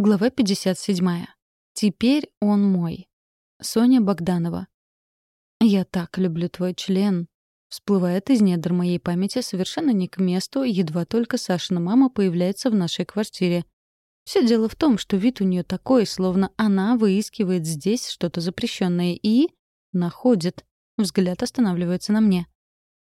Глава 57. Теперь он мой. Соня Богданова. «Я так люблю твой член», всплывает из недр моей памяти совершенно не к месту, едва только Сашина мама появляется в нашей квартире. Все дело в том, что вид у нее такой, словно она выискивает здесь что-то запрещенное и... находит. Взгляд останавливается на мне.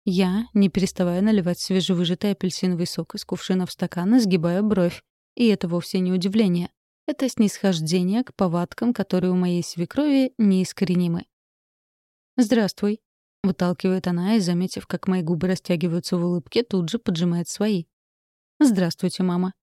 Я, не переставая наливать свежевыжатый апельсиновый сок из кувшина в стакан, изгибаю бровь. И это вовсе не удивление. Это снисхождение к повадкам, которые у моей свекрови неискоренимы. «Здравствуй», — выталкивает она и, заметив, как мои губы растягиваются в улыбке, тут же поджимает свои. «Здравствуйте, мама».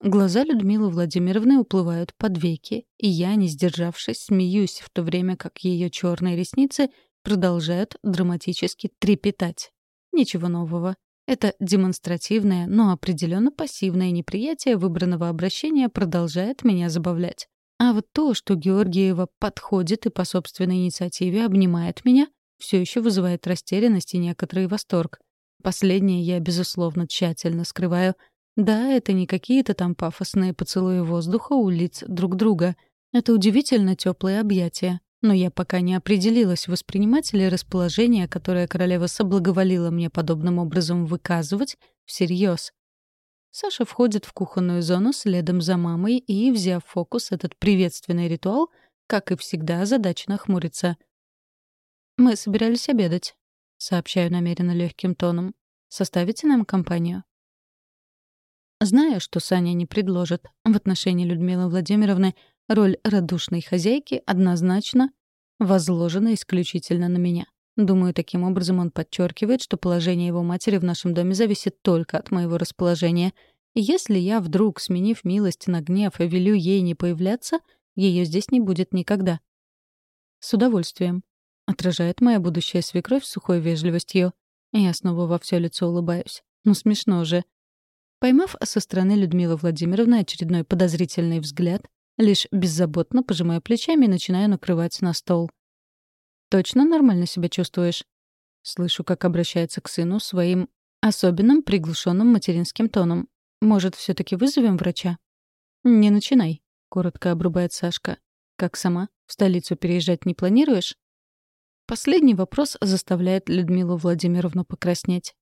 Глаза Людмилы Владимировны уплывают под веки, и я, не сдержавшись, смеюсь, в то время как ее черные ресницы продолжают драматически трепетать. Ничего нового. Это демонстративное, но определенно пассивное неприятие выбранного обращения продолжает меня забавлять. А вот то, что Георгиева подходит и по собственной инициативе обнимает меня, все еще вызывает растерянность и некоторый восторг. Последнее я, безусловно, тщательно скрываю. Да, это не какие-то там пафосные поцелуи воздуха у лиц друг друга. Это удивительно теплые объятия, но я пока не определилась, воспринимать ли расположение, которое королева соблаговолила мне подобным образом выказывать, всерьез. Саша входит в кухонную зону следом за мамой и, взяв фокус этот приветственный ритуал, как и всегда, задачно хмурится. «Мы собирались обедать», — сообщаю намеренно легким тоном. «Составите нам компанию?» Зная, что Саня не предложит в отношении Людмилы Владимировны Роль радушной хозяйки однозначно возложена исключительно на меня. Думаю, таким образом он подчеркивает, что положение его матери в нашем доме зависит только от моего расположения. Если я вдруг, сменив милость на гнев, велю ей не появляться, ее здесь не будет никогда. С удовольствием. Отражает моя будущая свекровь сухой вежливостью. Я снова во все лицо улыбаюсь. Ну смешно же. Поймав со стороны Людмилы Владимировны очередной подозрительный взгляд, Лишь беззаботно пожимаю плечами и начинаю накрывать на стол. «Точно нормально себя чувствуешь?» Слышу, как обращается к сыну своим особенным приглушенным материнским тоном. «Может, все таки вызовем врача?» «Не начинай», — коротко обрубает Сашка. «Как сама? В столицу переезжать не планируешь?» Последний вопрос заставляет Людмилу Владимировну покраснеть.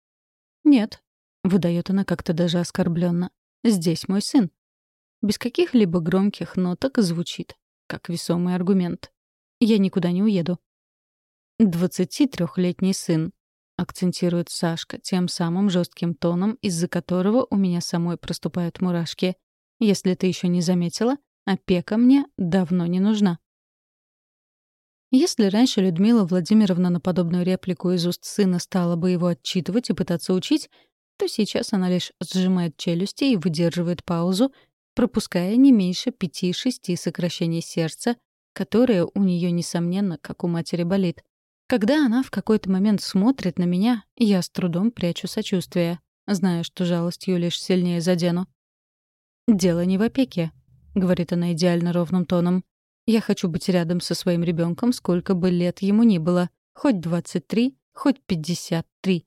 «Нет», — выдает она как-то даже оскорбленно. «Здесь мой сын без каких-либо громких ноток звучит, как весомый аргумент. «Я никуда не уеду». «Двадцати трехлетний сын», — акцентирует Сашка тем самым жестким тоном, из-за которого у меня самой проступают мурашки. «Если ты еще не заметила, опека мне давно не нужна». Если раньше Людмила Владимировна на подобную реплику из уст сына стала бы его отчитывать и пытаться учить, то сейчас она лишь сжимает челюсти и выдерживает паузу, пропуская не меньше пяти-шести сокращений сердца, которое у нее, несомненно, как у матери болит. Когда она в какой-то момент смотрит на меня, я с трудом прячу сочувствие, зная, что жалостью лишь сильнее задену. «Дело не в опеке», — говорит она идеально ровным тоном. «Я хочу быть рядом со своим ребенком, сколько бы лет ему ни было, хоть 23, хоть 53».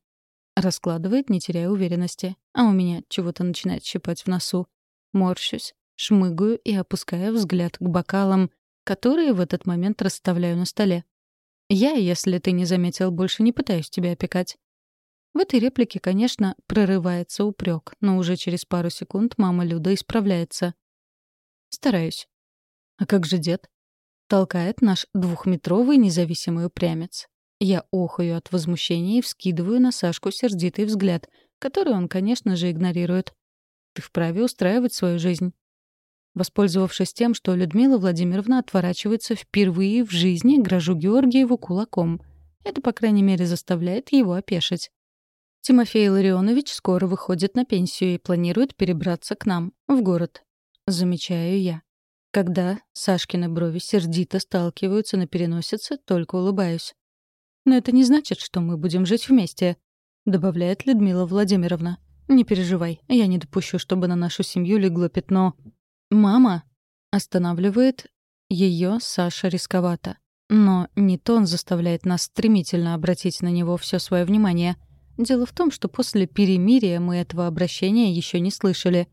Раскладывает, не теряя уверенности, а у меня чего-то начинает щипать в носу. Морщусь, шмыгаю и опускаю взгляд к бокалам, которые в этот момент расставляю на столе. Я, если ты не заметил, больше не пытаюсь тебя опекать. В этой реплике, конечно, прорывается упрек, но уже через пару секунд мама Люда исправляется. Стараюсь. А как же дед? Толкает наш двухметровый независимый упрямец. Я охаю от возмущения и вскидываю на Сашку сердитый взгляд, который он, конечно же, игнорирует. Ты вправе устраивать свою жизнь. Воспользовавшись тем, что Людмила Владимировна отворачивается впервые в жизни, грожу Георгиеву кулаком. Это, по крайней мере, заставляет его опешить. Тимофей Ларионович скоро выходит на пенсию и планирует перебраться к нам, в город. Замечаю я. Когда Сашкины брови сердито сталкиваются на переносице, только улыбаюсь. «Но это не значит, что мы будем жить вместе», — добавляет Людмила Владимировна. «Не переживай, я не допущу, чтобы на нашу семью легло пятно». «Мама!» — останавливает ее Саша рисковато. Но не тон заставляет нас стремительно обратить на него все свое внимание. Дело в том, что после перемирия мы этого обращения еще не слышали.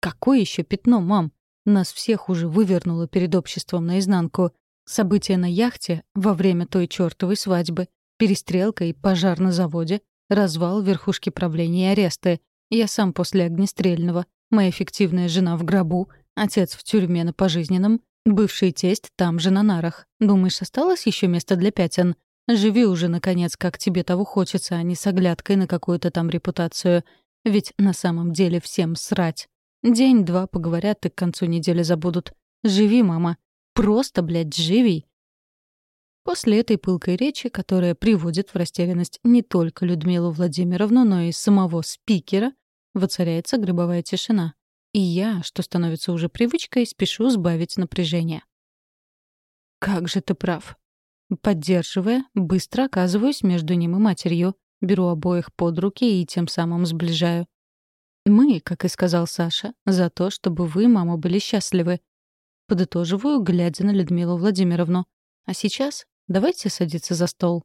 «Какое еще пятно, мам? Нас всех уже вывернуло перед обществом наизнанку. События на яхте во время той чертовой свадьбы, перестрелка и пожар на заводе, развал верхушки правления и аресты. Я сам после огнестрельного, моя фиктивная жена в гробу, отец в тюрьме на пожизненном, бывший тесть там же на нарах. Думаешь, осталось еще место для пятен? Живи уже, наконец, как тебе того хочется, а не с оглядкой на какую-то там репутацию. Ведь на самом деле всем срать. День-два поговорят и к концу недели забудут. Живи, мама. Просто, блядь, живи. После этой пылкой речи, которая приводит в растерянность не только Людмилу Владимировну, но и самого спикера, воцаряется гробовая тишина. И я, что становится уже привычкой, спешу сбавить напряжение. «Как же ты прав». Поддерживая, быстро оказываюсь между ним и матерью, беру обоих под руки и тем самым сближаю. Мы, как и сказал Саша, за то, чтобы вы, мама, были счастливы. Подытоживаю, глядя на Людмилу Владимировну. А сейчас давайте садиться за стол.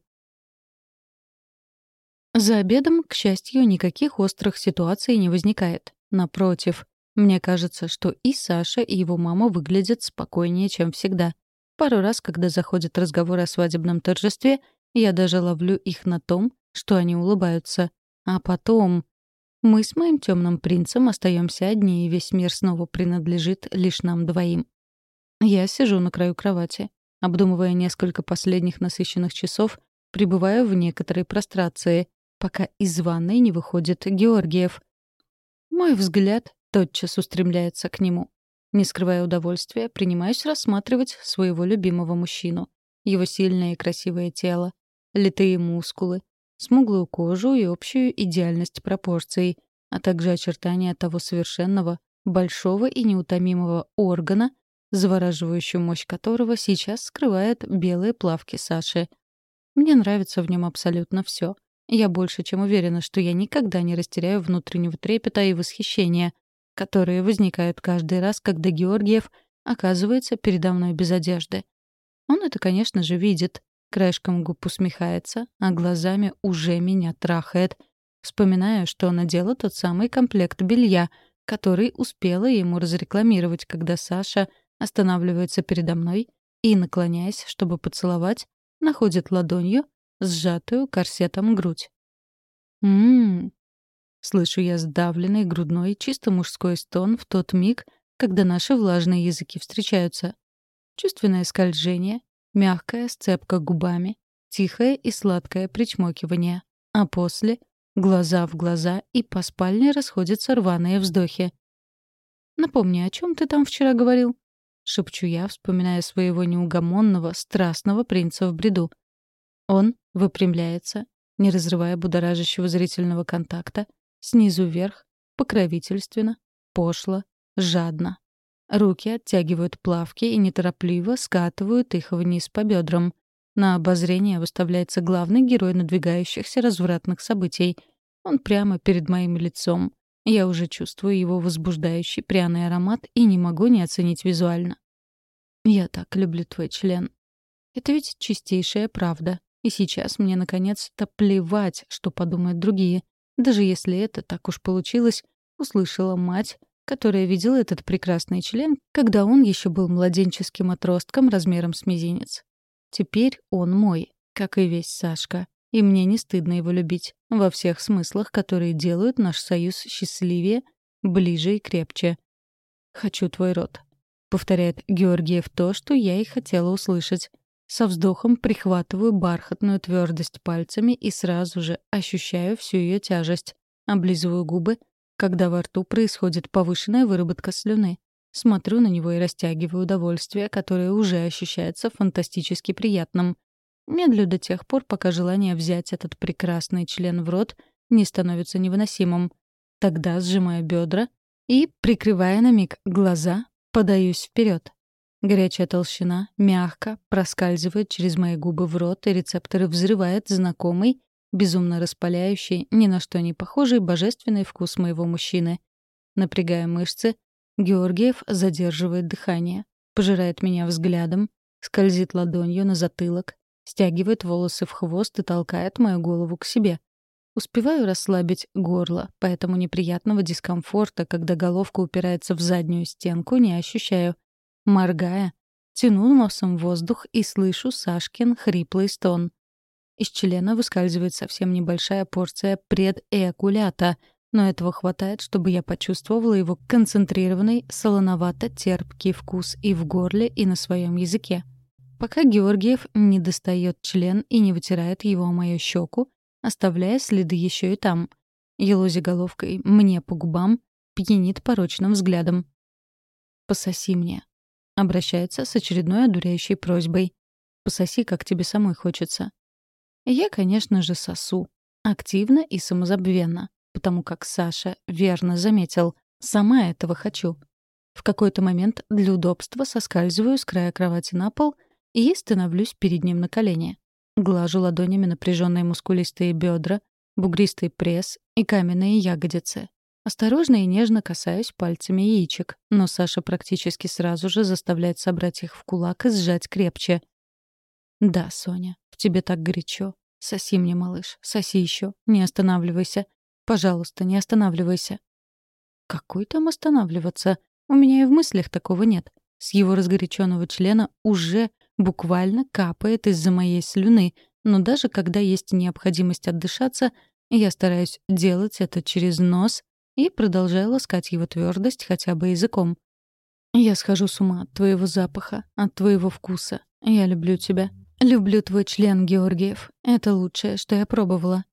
За обедом, к счастью, никаких острых ситуаций не возникает. Напротив, мне кажется, что и Саша, и его мама выглядят спокойнее, чем всегда. Пару раз, когда заходят разговоры о свадебном торжестве, я даже ловлю их на том, что они улыбаются. А потом... Мы с моим темным принцем остаемся одни, и весь мир снова принадлежит лишь нам двоим. Я сижу на краю кровати, обдумывая несколько последних насыщенных часов, пребываю в некоторой прострации, пока из ванной не выходит Георгиев. Мой взгляд тотчас устремляется к нему. Не скрывая удовольствия, принимаюсь рассматривать своего любимого мужчину. Его сильное и красивое тело, литые мускулы, смуглую кожу и общую идеальность пропорций, а также очертания того совершенного, большого и неутомимого органа, завораживающую мощь которого сейчас скрывает белые плавки Саши. Мне нравится в нем абсолютно все. Я больше чем уверена, что я никогда не растеряю внутреннего трепета и восхищения, которые возникают каждый раз, когда Георгиев оказывается передо мной без одежды. Он это, конечно же, видит, Краешком губ усмехается, а глазами уже меня трахает. Вспоминаю, что надела тот самый комплект белья, который успела ему разрекламировать, когда Саша останавливается передо мной и, наклоняясь, чтобы поцеловать, находит ладонью сжатую корсетом грудь. «М-м-м», слышу я сдавленный грудной чисто мужской стон в тот миг, когда наши влажные языки встречаются. Чувственное скольжение, Мягкая сцепка губами, тихое и сладкое причмокивание. А после — глаза в глаза, и по спальне расходятся рваные вздохи. «Напомни, о чем ты там вчера говорил?» — шепчу я, вспоминая своего неугомонного, страстного принца в бреду. Он выпрямляется, не разрывая будоражащего зрительного контакта, снизу вверх, покровительственно, пошло, жадно. Руки оттягивают плавки и неторопливо скатывают их вниз по бедрам. На обозрение выставляется главный герой надвигающихся развратных событий. Он прямо перед моим лицом. Я уже чувствую его возбуждающий пряный аромат и не могу не оценить визуально. «Я так люблю твой член». Это ведь чистейшая правда. И сейчас мне наконец-то плевать, что подумают другие. Даже если это, так уж получилось, услышала мать, которая видела этот прекрасный член, когда он еще был младенческим отростком размером с мизинец. Теперь он мой, как и весь Сашка. И мне не стыдно его любить, во всех смыслах, которые делают наш союз счастливее, ближе и крепче. «Хочу твой рот», — повторяет Георгиев то, что я и хотела услышать. Со вздохом прихватываю бархатную твердость пальцами и сразу же ощущаю всю ее тяжесть. Облизываю губы — когда во рту происходит повышенная выработка слюны. Смотрю на него и растягиваю удовольствие, которое уже ощущается фантастически приятным. Медлю до тех пор, пока желание взять этот прекрасный член в рот не становится невыносимым. Тогда сжимаю бедра и, прикрывая на миг глаза, подаюсь вперед. Горячая толщина мягко проскальзывает через мои губы в рот, и рецепторы взрывает знакомый, безумно распаляющий, ни на что не похожий божественный вкус моего мужчины. Напрягая мышцы, Георгиев задерживает дыхание, пожирает меня взглядом, скользит ладонью на затылок, стягивает волосы в хвост и толкает мою голову к себе. Успеваю расслабить горло, поэтому неприятного дискомфорта, когда головка упирается в заднюю стенку, не ощущаю. Моргая, тяну носом воздух и слышу Сашкин хриплый стон. Из члена выскальзывает совсем небольшая порция предэкулята, но этого хватает, чтобы я почувствовала его концентрированный, солоновато-терпкий вкус и в горле, и на своем языке. Пока Георгиев не достает член и не вытирает его о мою щеку, оставляя следы еще и там. Елози головкой мне по губам, пьянит порочным взглядом. «Пососи мне», — обращается с очередной одуряющей просьбой. «Пососи, как тебе самой хочется». Я, конечно же, сосу. Активно и самозабвенно потому как Саша верно заметил, сама этого хочу. В какой-то момент для удобства соскальзываю с края кровати на пол и становлюсь перед ним на колени. Глажу ладонями напряженные мускулистые бедра, бугристый пресс и каменные ягодицы. Осторожно и нежно касаюсь пальцами яичек, но Саша практически сразу же заставляет собрать их в кулак и сжать крепче. «Да, Соня, в тебе так горячо. Соси мне, малыш, соси еще, не останавливайся. Пожалуйста, не останавливайся». «Какой там останавливаться? У меня и в мыслях такого нет. С его разгоряченного члена уже буквально капает из-за моей слюны, но даже когда есть необходимость отдышаться, я стараюсь делать это через нос и продолжаю ласкать его твердость хотя бы языком. «Я схожу с ума от твоего запаха, от твоего вкуса. Я люблю тебя. Люблю твой член, Георгиев. Это лучшее, что я пробовала.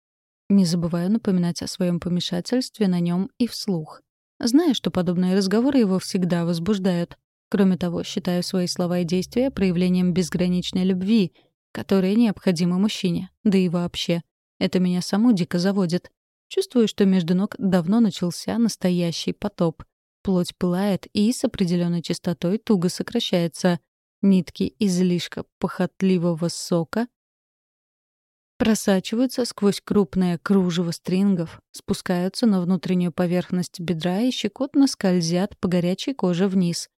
Не забываю напоминать о своем помешательстве на нем и вслух. Зная, что подобные разговоры его всегда возбуждают. Кроме того, считаю свои слова и действия проявлением безграничной любви, которая необходима мужчине, да и вообще. Это меня саму дико заводит. Чувствую, что между ног давно начался настоящий потоп. Плоть пылает и с определенной частотой туго сокращается. Нитки излишка похотливого сока просачиваются сквозь крупное кружево стрингов, спускаются на внутреннюю поверхность бедра и щекотно скользят по горячей коже вниз.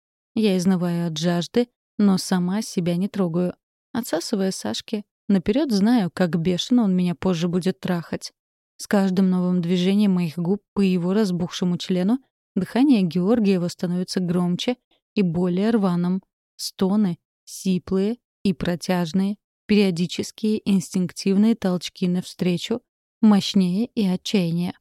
Я изнываю от жажды, но сама себя не трогаю. Отсасывая Сашки, наперед знаю, как бешено он меня позже будет трахать. С каждым новым движением моих губ по его разбухшему члену дыхание Георгиева становится громче и более рваным. Стоны, сиплые и протяжные, периодические инстинктивные толчки навстречу, мощнее и отчаяние.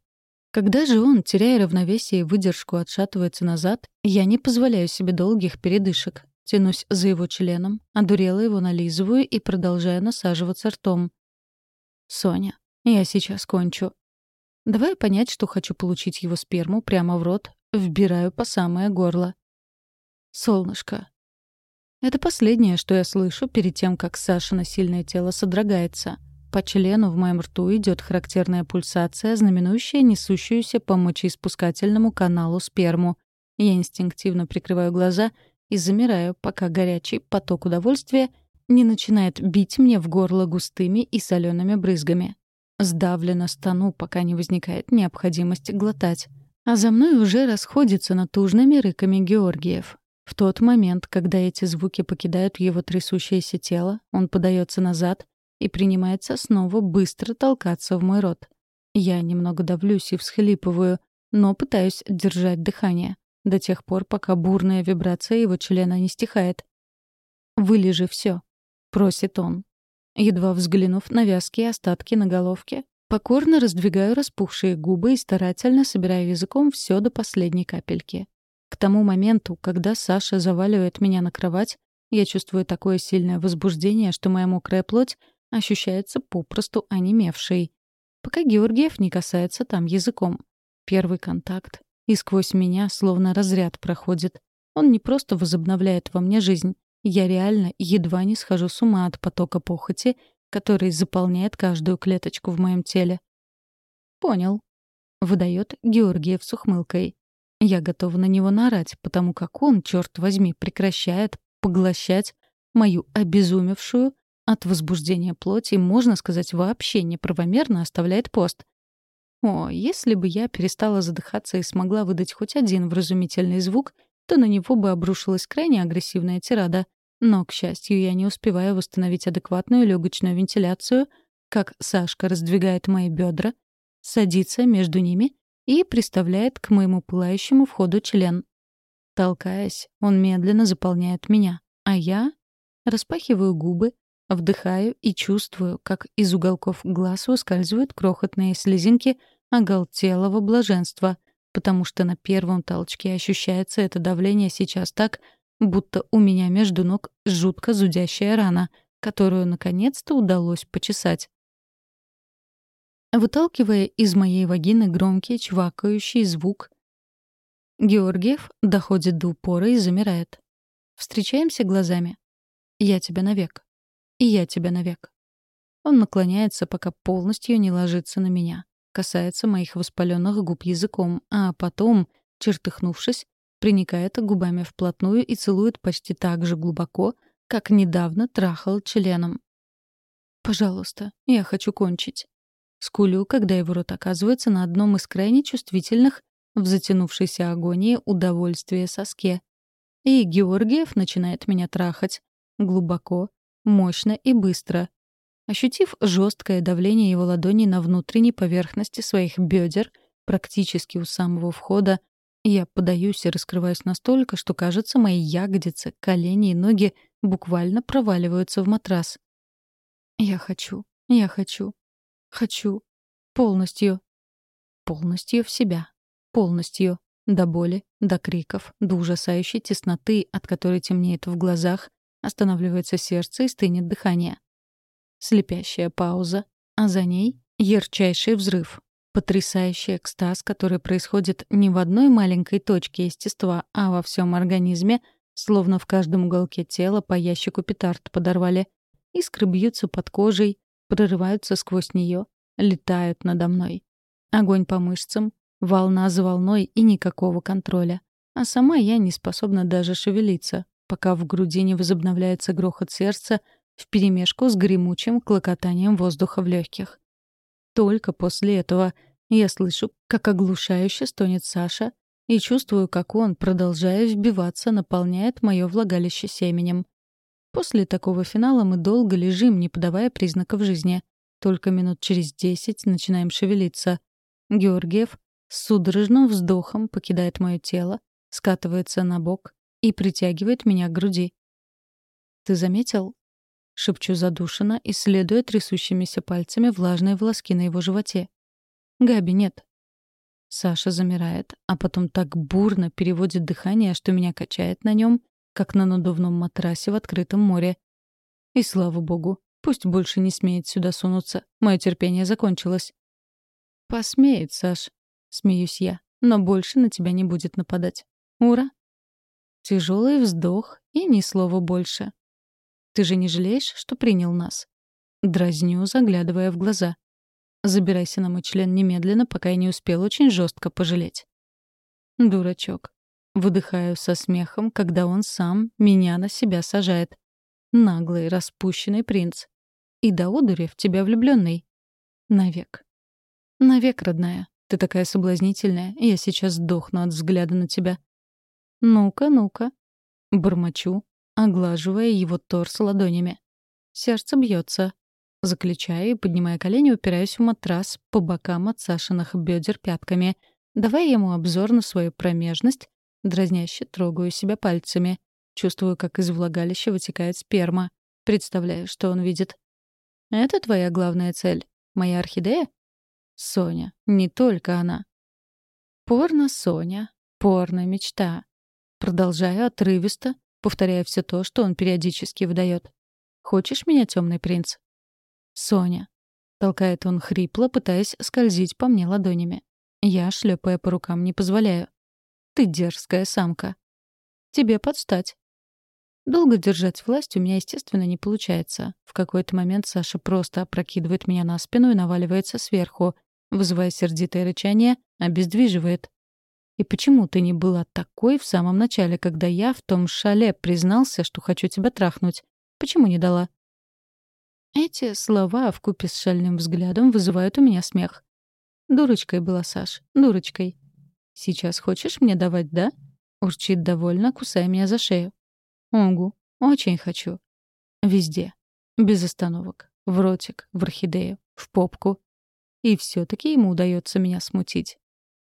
Когда же он, теряя равновесие и выдержку, отшатывается назад, я не позволяю себе долгих передышек. Тянусь за его членом, одурела его нализываю и продолжаю насаживаться ртом. «Соня, я сейчас кончу». Давай понять, что хочу получить его сперму прямо в рот, вбираю по самое горло. «Солнышко, это последнее, что я слышу перед тем, как Сашина сильное тело содрогается. По члену в моем рту идет характерная пульсация, знаменующая несущуюся по мочеиспускательному каналу сперму. Я инстинктивно прикрываю глаза и замираю, пока горячий поток удовольствия не начинает бить мне в горло густыми и солеными брызгами. Сдавленно стану, пока не возникает необходимость глотать. А за мной уже расходится натужными рыками Георгиев. В тот момент, когда эти звуки покидают его трясущееся тело, он подается назад и принимается снова быстро толкаться в мой рот. Я немного давлюсь и всхлипываю, но пытаюсь держать дыхание до тех пор, пока бурная вибрация его члена не стихает. «Вылежи все», — просит он. Едва взглянув на вязкие остатки на головке, покорно раздвигаю распухшие губы и старательно собираю языком все до последней капельки. К тому моменту, когда Саша заваливает меня на кровать, я чувствую такое сильное возбуждение, что моя мокрая плоть ощущается попросту онемевшей. Пока Георгиев не касается там языком. Первый контакт. И сквозь меня словно разряд проходит. Он не просто возобновляет во мне жизнь. Я реально едва не схожу с ума от потока похоти, который заполняет каждую клеточку в моем теле. «Понял», — выдает Георгиев с ухмылкой. Я готова на него наорать, потому как он, черт возьми, прекращает поглощать мою обезумевшую от возбуждения плоти можно сказать, вообще неправомерно оставляет пост. О, если бы я перестала задыхаться и смогла выдать хоть один вразумительный звук, то на него бы обрушилась крайне агрессивная тирада. Но, к счастью, я не успеваю восстановить адекватную легочную вентиляцию, как Сашка раздвигает мои бедра, садится между ними и приставляет к моему пылающему входу член. Толкаясь, он медленно заполняет меня, а я распахиваю губы, вдыхаю и чувствую, как из уголков глаз выскальзывают крохотные слезинки оголтелого блаженства, потому что на первом толчке ощущается это давление сейчас так, будто у меня между ног жутко зудящая рана, которую наконец-то удалось почесать. Выталкивая из моей вагины громкий чвакающий звук, Георгиев доходит до упора и замирает. Встречаемся глазами. Я тебя навек. И я тебя навек. Он наклоняется, пока полностью не ложится на меня касается моих воспаленных губ языком, а потом, чертыхнувшись, приникает губами вплотную и целует почти так же глубоко, как недавно трахал членом. «Пожалуйста, я хочу кончить». Скулю, когда его рот оказывается на одном из крайне чувствительных в затянувшейся агонии удовольствия соске. И Георгиев начинает меня трахать. Глубоко, мощно и быстро, Ощутив жесткое давление его ладони на внутренней поверхности своих бедер, практически у самого входа, я подаюсь и раскрываюсь настолько, что, кажется, мои ягодицы, колени и ноги буквально проваливаются в матрас. Я хочу, я хочу, хочу. Полностью. Полностью в себя. Полностью. До боли, до криков, до ужасающей тесноты, от которой темнеет в глазах, останавливается сердце и стынет дыхание. Слепящая пауза, а за ней — ярчайший взрыв. Потрясающий экстаз, который происходит не в одной маленькой точке естества, а во всем организме, словно в каждом уголке тела по ящику петард подорвали. Искры бьются под кожей, прорываются сквозь нее, летают надо мной. Огонь по мышцам, волна за волной и никакого контроля. А сама я не способна даже шевелиться, пока в груди не возобновляется грохот сердца — вперемешку с гремучим клокотанием воздуха в легких. Только после этого я слышу, как оглушающе стонет Саша, и чувствую, как он, продолжая вбиваться, наполняет мое влагалище семенем. После такого финала мы долго лежим, не подавая признаков жизни. Только минут через десять начинаем шевелиться. Георгиев с судорожным вздохом покидает мое тело, скатывается на бок и притягивает меня к груди. «Ты заметил, Шепчу задушенно, исследуя трясущимися пальцами влажные волоски на его животе. «Габи, нет». Саша замирает, а потом так бурно переводит дыхание, что меня качает на нем, как на надувном матрасе в открытом море. И слава богу, пусть больше не смеет сюда сунуться. Мое терпение закончилось. «Посмеет, Саш», — смеюсь я, «но больше на тебя не будет нападать. Ура!» Тяжелый вздох и ни слова больше. Ты же не жалеешь, что принял нас?» Дразню, заглядывая в глаза. «Забирайся на мой член немедленно, пока я не успел очень жестко пожалеть». «Дурачок». Выдыхаю со смехом, когда он сам меня на себя сажает. Наглый, распущенный принц. И до одури в тебя влюбленный. Навек. Навек, родная. Ты такая соблазнительная, я сейчас сдохну от взгляда на тебя. Ну-ка, ну-ка. Бормочу, оглаживая его торс ладонями. Сердце бьется. Заключаю и, поднимая колени, упираюсь в матрас по бокам от Сашиных бедер пятками, давая ему обзор на свою промежность, дразняще трогаю себя пальцами. Чувствую, как из влагалища вытекает сперма. Представляю, что он видит. «Это твоя главная цель? Моя орхидея?» «Соня. Не только она». «Порно, Соня. Порно, мечта». Продолжаю отрывисто, повторяя все то, что он периодически выдает. «Хочешь меня, темный принц?» «Соня». Толкает он хрипло, пытаясь скользить по мне ладонями. Я, шлепая по рукам, не позволяю. «Ты дерзкая самка». «Тебе подстать». Долго держать власть у меня, естественно, не получается. В какой-то момент Саша просто опрокидывает меня на спину и наваливается сверху, вызывая сердитое рычание, обездвиживает. И почему ты не была такой в самом начале, когда я в том шале признался, что хочу тебя трахнуть? Почему не дала?» Эти слова вкупе с шальным взглядом вызывают у меня смех. «Дурочкой была, Саш, дурочкой». «Сейчас хочешь мне давать, да?» Урчит довольно, кусая меня за шею. «Угу, очень хочу». «Везде. Без остановок. В ротик, в орхидею, в попку. и все-таки ему удается меня смутить.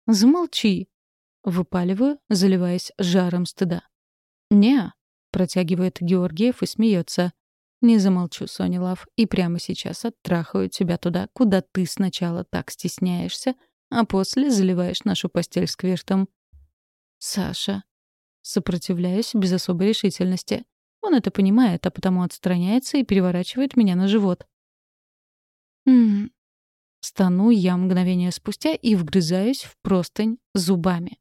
«Замолчи!» — выпаливаю, заливаясь жаром стыда. «Не», — протягивает Георгиев и смеется. «Не замолчу, Соня Лав, и прямо сейчас оттрахаю тебя туда, куда ты сначала так стесняешься, а после заливаешь нашу постель сквиртом». «Саша». Сопротивляюсь без особой решительности. Он это понимает, а потому отстраняется и переворачивает меня на живот. «М-м-м». Стану я мгновение спустя и вгрызаюсь в простынь зубами.